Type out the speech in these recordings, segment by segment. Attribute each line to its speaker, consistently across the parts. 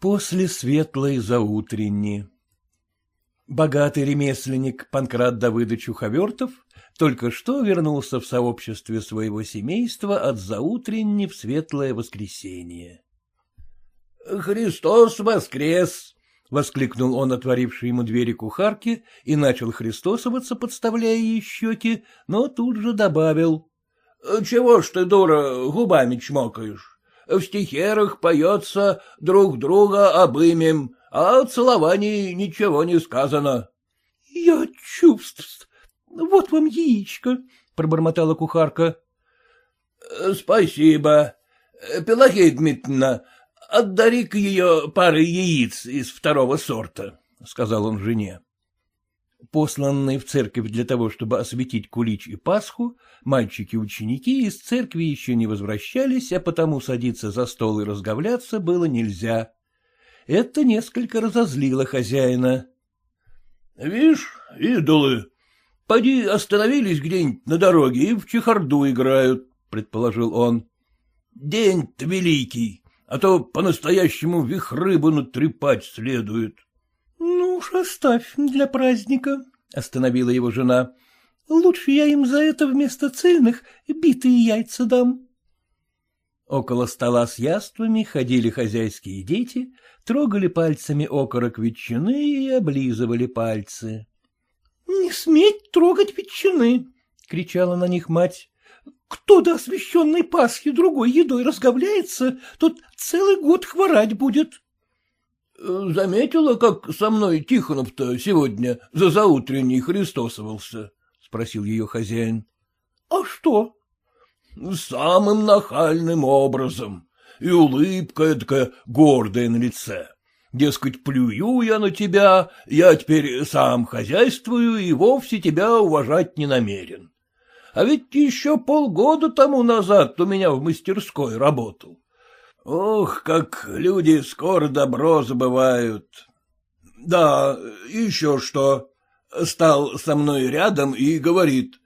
Speaker 1: После светлой заутренни Богатый ремесленник Панкрат Давыдович Уховертов только что вернулся в сообществе своего семейства от заутренни в светлое воскресенье. — Христос воскрес! — воскликнул он, отворивший ему двери кухарки, и начал христосоваться, подставляя ей щеки, но тут же добавил. — Чего ж ты, дура, губами чмокаешь? В стихерах поется «друг друга обымем», а о целовании ничего не сказано.
Speaker 2: — Я чувств. Вот вам яичко, — пробормотала кухарка.
Speaker 1: — Спасибо. Пелагея Дмитриевна, отдари-ка ее пары яиц из второго сорта, — сказал он жене. Посланные в церковь для того, чтобы осветить кулич и Пасху, мальчики-ученики из церкви еще не возвращались, а потому садиться за стол и разговляться было нельзя. Это несколько разозлило хозяина. — Вишь, идолы, поди остановились где-нибудь на дороге и в чехарду играют, — предположил он. — День-то великий, а то по-настоящему вихрыбу натрепать следует.
Speaker 2: — уж оставь для праздника, — остановила его жена. — Лучше я им за это вместо цельных битые яйца дам.
Speaker 1: Около стола с яствами ходили хозяйские дети, трогали пальцами окорок ветчины и облизывали пальцы.
Speaker 2: — Не сметь трогать ветчины! — кричала на них мать. — Кто до освященной Пасхи другой едой разговляется, тот целый год хворать будет.
Speaker 1: — Заметила, как со мной Тихонов-то сегодня за заутренний христосовался? — спросил ее хозяин.
Speaker 2: — А что?
Speaker 1: — Самым нахальным образом и улыбка эдакая гордая на лице. Дескать, плюю я на тебя, я теперь сам хозяйствую и вовсе тебя уважать не намерен. А ведь еще полгода тому назад у меня в мастерской работал. Ох, как люди скоро добро забывают. Да, еще что. Стал со мной рядом и говорит,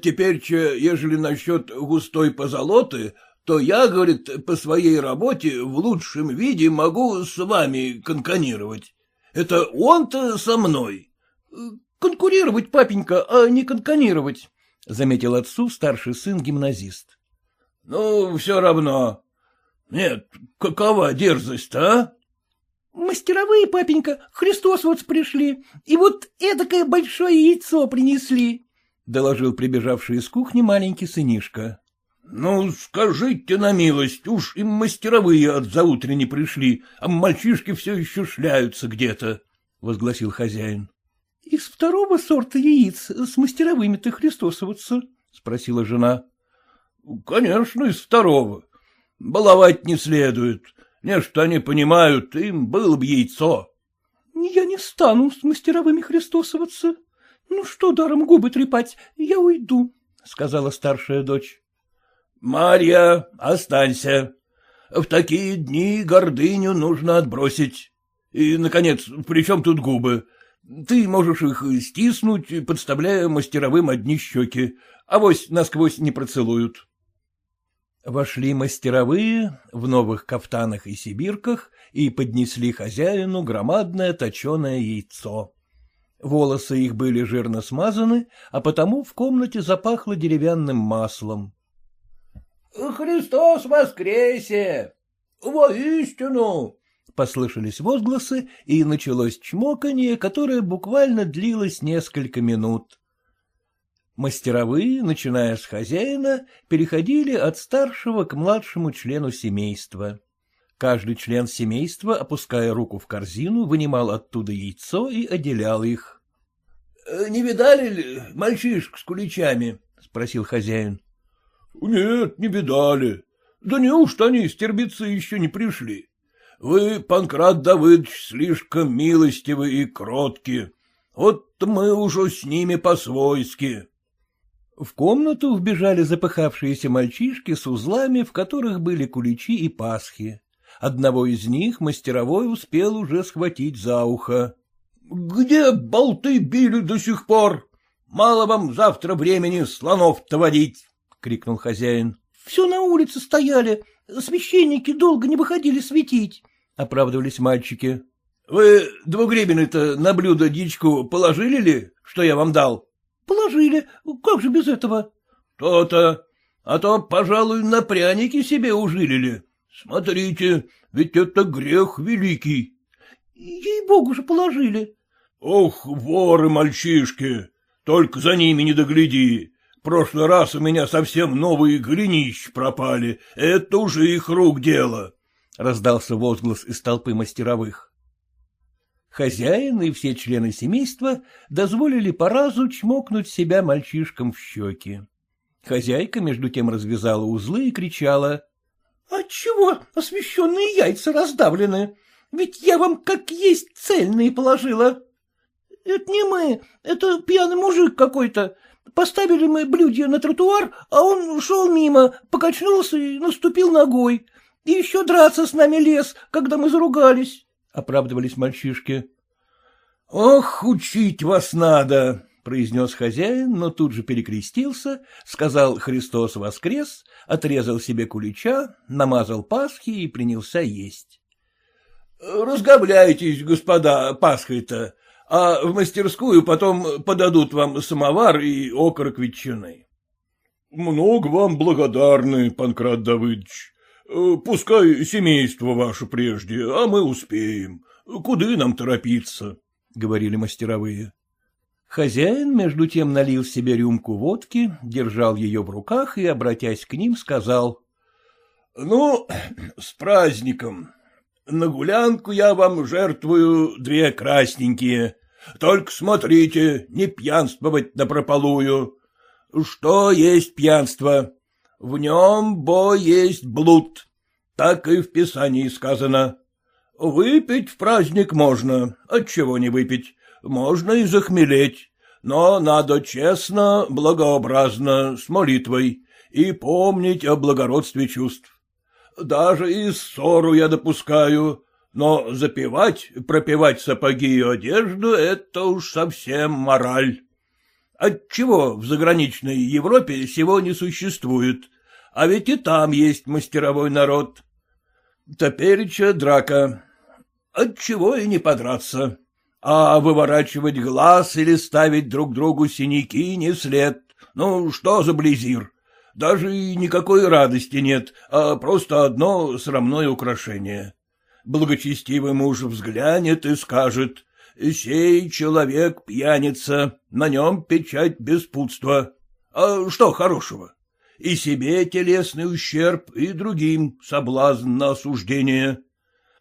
Speaker 1: теперь, ежели насчет густой позолоты, то я, говорит, по своей работе в лучшем виде могу с вами конкурировать. Это он-то со мной.
Speaker 2: — Конкурировать, папенька, а не конканировать, — заметил отцу старший сын-гимназист.
Speaker 1: — Ну, все равно. Нет, какова дерзость а?
Speaker 2: — Мастеровые, папенька, Христос вот пришли, и вот эдакое большое яйцо принесли, — доложил прибежавший из кухни маленький сынишка.
Speaker 1: — Ну, скажите на милость, уж им мастеровые от заутренне пришли, а мальчишки все еще шляются где-то, — возгласил хозяин.
Speaker 2: — Из второго сорта яиц с мастеровыми-то христосоваться? — спросила жена.
Speaker 1: — Конечно, из второго. Баловать не следует. Не, что они понимают, им было бы яйцо.
Speaker 2: — Я не стану с мастеровыми христосоваться. Ну что даром губы трепать, я уйду, — сказала старшая дочь.
Speaker 1: — Марья, останься. В такие дни гордыню нужно отбросить. И, наконец, при чем тут губы? Ты можешь их стиснуть, подставляя мастеровым одни щеки, а вось насквозь не процелуют. Вошли мастеровые в новых кафтанах и сибирках и поднесли хозяину громадное точеное яйцо. Волосы их были жирно смазаны, а потому в комнате запахло деревянным маслом. — Христос воскресе! Воистину! Послышались возгласы, и началось чмоканье, которое буквально длилось несколько минут. Мастеровые, начиная с хозяина, переходили от старшего к младшему члену семейства. Каждый член семейства, опуская руку в корзину, вынимал оттуда яйцо и отделял их. — Не видали ли мальчишек с куличами? — спросил хозяин. — Нет, не видали. Да неужто они с тербицы еще не пришли? Вы, Панкрат Давыдович, слишком милостивы и кротки. Вот мы уже с ними по-свойски. В комнату вбежали запыхавшиеся мальчишки с узлами, в которых были куличи и пасхи. Одного из них мастеровой успел уже схватить за ухо. — Где болты били до сих пор? Мало вам завтра времени слонов-то водить! — крикнул хозяин.
Speaker 2: — Все на улице стояли, священники долго не выходили светить, —— оправдывались мальчики.
Speaker 1: — Вы двугребины-то на блюдо дичку положили ли, что я вам дал?
Speaker 2: — Положили. Как же без этого?
Speaker 1: То — То-то. А то, пожалуй, на пряники себе ужилили. Смотрите, ведь это грех великий.
Speaker 2: — Ей-богу же положили.
Speaker 1: — Ох, воры-мальчишки, только за ними не догляди. Прошлый раз у меня совсем новые глинищ пропали. Это уже их рук дело. — раздался возглас из толпы мастеровых.
Speaker 2: Хозяин и все члены семейства дозволили по разу чмокнуть себя мальчишкам в щеки. Хозяйка между тем развязала узлы и кричала. — Отчего освещенные яйца раздавлены? Ведь я вам как есть цельные положила. — Это не мы, это пьяный мужик какой-то. Поставили мы блюдья на тротуар, а он шел мимо, покачнулся и наступил ногой. И еще драться с нами лез, когда мы заругались, — оправдывались мальчишки.
Speaker 1: — Ох, учить вас надо, — произнес хозяин, но тут же перекрестился, сказал «Христос воскрес», отрезал себе кулича, намазал пасхи и принялся есть. — Разговляйтесь, господа, пасхой-то, а в мастерскую потом подадут вам самовар и окорок ветчины. — Много вам благодарны, Панкрат Давыдович. Пускай семейство ваше прежде, а мы успеем. Куды нам торопиться? — говорили мастеровые.
Speaker 2: Хозяин, между тем, налил себе рюмку водки, держал ее в руках и, обратясь к ним, сказал.
Speaker 1: — Ну, с праздником. На гулянку я вам жертвую две красненькие. Только смотрите, не пьянствовать напропалую. Что есть пьянство? В нем, бо, есть блуд. Так и в Писании сказано. Выпить в праздник можно, отчего не выпить можно и захмелеть, но надо честно, благообразно, с молитвой, и помнить о благородстве чувств. Даже и ссору я допускаю, но запивать, пропивать сапоги и одежду — это уж совсем мораль. Отчего в заграничной Европе всего не существует, а ведь и там есть мастеровой народ. Топереча драка. Отчего и не подраться. А выворачивать глаз или ставить друг другу синяки не след. Ну, что за близир? Даже и никакой радости нет, а просто одно срамное украшение. Благочестивый муж взглянет и скажет, «Сей человек пьяница, на нем печать беспутства. А что хорошего? И себе телесный ущерб, и другим соблазн на осуждение.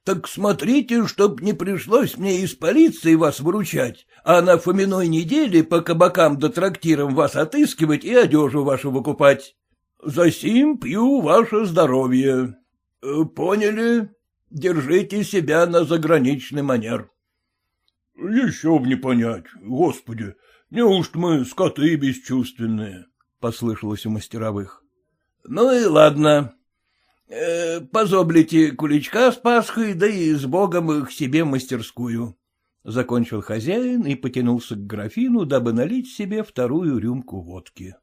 Speaker 1: Так смотрите, чтоб не пришлось мне из полиции вас выручать, а на Фоминой неделе по кабакам да трактирам вас отыскивать и одежу вашу выкупать. Засим пью ваше здоровье. Э, поняли? Держите себя на заграничный манер. — Еще б не понять, господи, неужто мы скоты бесчувственные? — послышалось у мастеровых. — Ну и ладно, Э, позоблите куличка с Пасхой, да и с Богом их себе мастерскую. Закончил хозяин и потянулся к графину, дабы налить себе вторую рюмку водки.